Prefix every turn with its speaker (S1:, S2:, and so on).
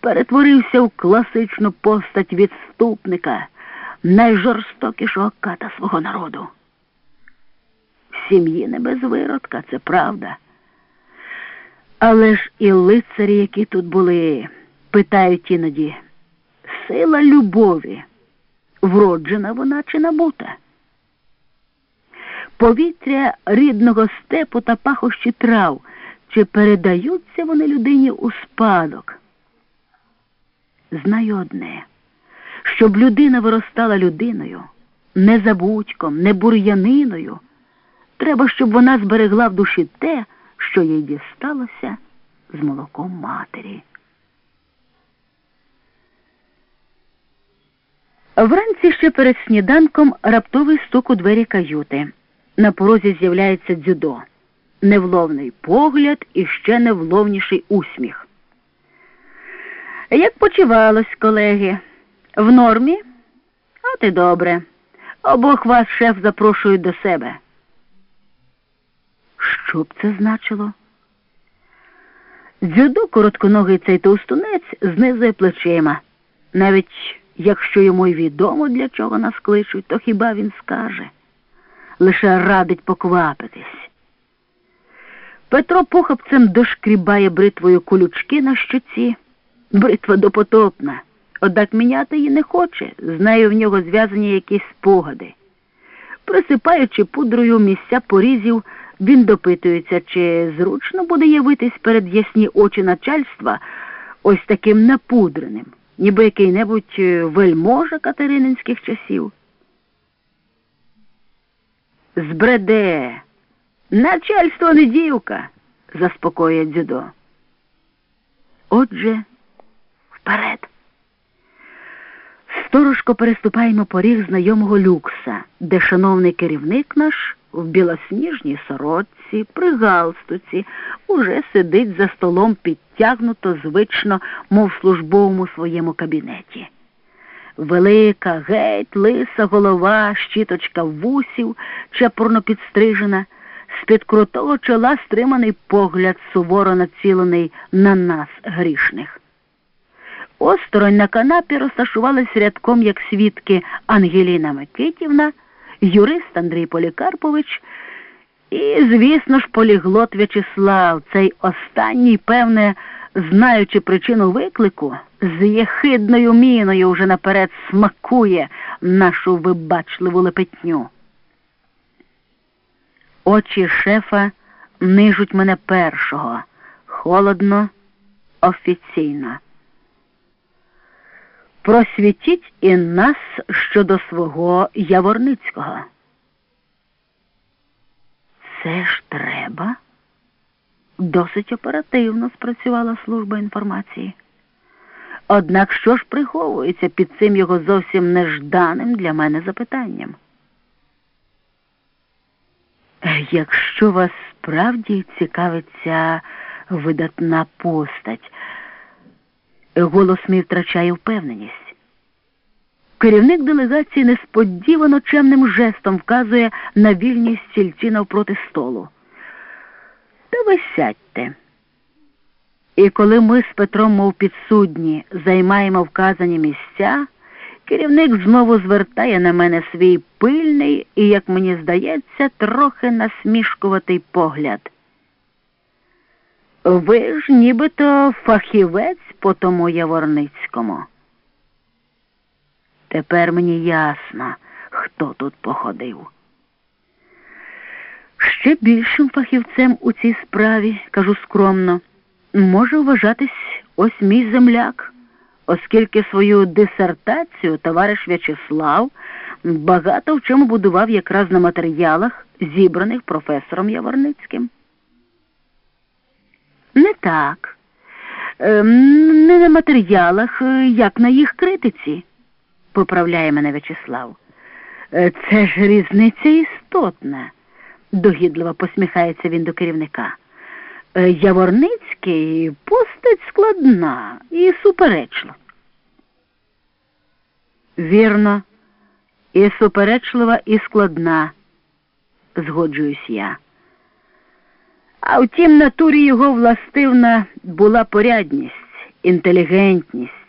S1: перетворився в класичну постать відступника, найжорстокішого ката свого народу. В сім'ї не без виродка, це правда. Але ж і лицарі, які тут були, питають іноді, сила любові, вроджена вона чи набута? Повітря рідного степу та пахощі трав, чи передаються вони людині у спадок? Знаю одне, щоб людина виростала людиною, не забудьком, не бур'яниною, треба, щоб вона зберегла в душі те, що їй дісталося з молоком матері. Вранці ще перед сніданком раптовий стук у двері каюти. На порозі з'являється дзюдо, невловний погляд і ще невловніший усміх. Як почувалось, колеги? В нормі? От і добре. Обох вас шеф запрошує до себе. Що б це значило? Дзюдо коротконогий цей товстунець знизує плечима. Навіть якщо йому й відомо, для чого нас кличуть, то хіба він скаже? Лише радить поквапитись. Петро похопцем дошкрібає бритвою колючки на щоці. Бритва допотопна, однак міняти її не хоче, з нею в нього зв'язані якісь спогади. Присипаючи пудрою місця порізів, він допитується, чи зручно буде явитись перед ясні очі начальства ось таким напудреним, ніби який-небудь вельможа катерининських часів. Збреде, начальство не дівка, заспокоює дзюдо. Отже, вперед. Сторожко переступаємо поріг знайомого люкса, де шановний керівник наш в білосніжній сорочці, при галстуці, уже сидить за столом підтягнуто звично, мов службовому своєму кабінеті. Велика, геть, лиса голова, щіточка вусів, чепурно підстрижена, з-під крутого чола стриманий погляд, суворо націлений на нас, грішних. Осторонь на канапі розташувались рядком, як свідки Ангеліна Микитівна, юрист Андрій Полікарпович і, звісно ж, поліглот В'ячеслав, цей останній, певне, знаючи причину виклику, з єхидною міною вже наперед смакує нашу вибачливу лепетню. Очі шефа нижуть мене першого, холодно, офіційно. Просвітіть і нас щодо свого Яворницького. Це ж треба. Досить оперативно спрацювала служба інформації. Однак що ж приховується під цим його зовсім нежданим для мене запитанням? Якщо вас справді цікавиться видатна постать, голос мій втрачає впевненість. Керівник делегації несподівано чемним жестом вказує на вільні стільці навпроти столу. Та ви сядьте. І коли ми з Петром, мов підсудні, займаємо вказані місця, керівник знову звертає на мене свій пильний і, як мені здається, трохи насмішкуватий погляд. Ви ж нібито фахівець по тому Яворницькому. Тепер мені ясно, хто тут походив. Ще більшим фахівцем у цій справі, кажу скромно, може вважатись ось мій земляк, оскільки свою дисертацію товариш В'ячеслав багато в чому будував якраз на матеріалах, зібраних професором Яворницьким. Не так. Ем, не на матеріалах, як на їх критиці, поправляє мене В'ячеслав. Е, це ж різниця істотна, догідливо посміхається він до керівника. Е, Яворницький постать складна і суперечлива. Вірно, і суперечлива, і складна, згоджуюсь я. А втім, натурі його властивна була порядність інтелігентність.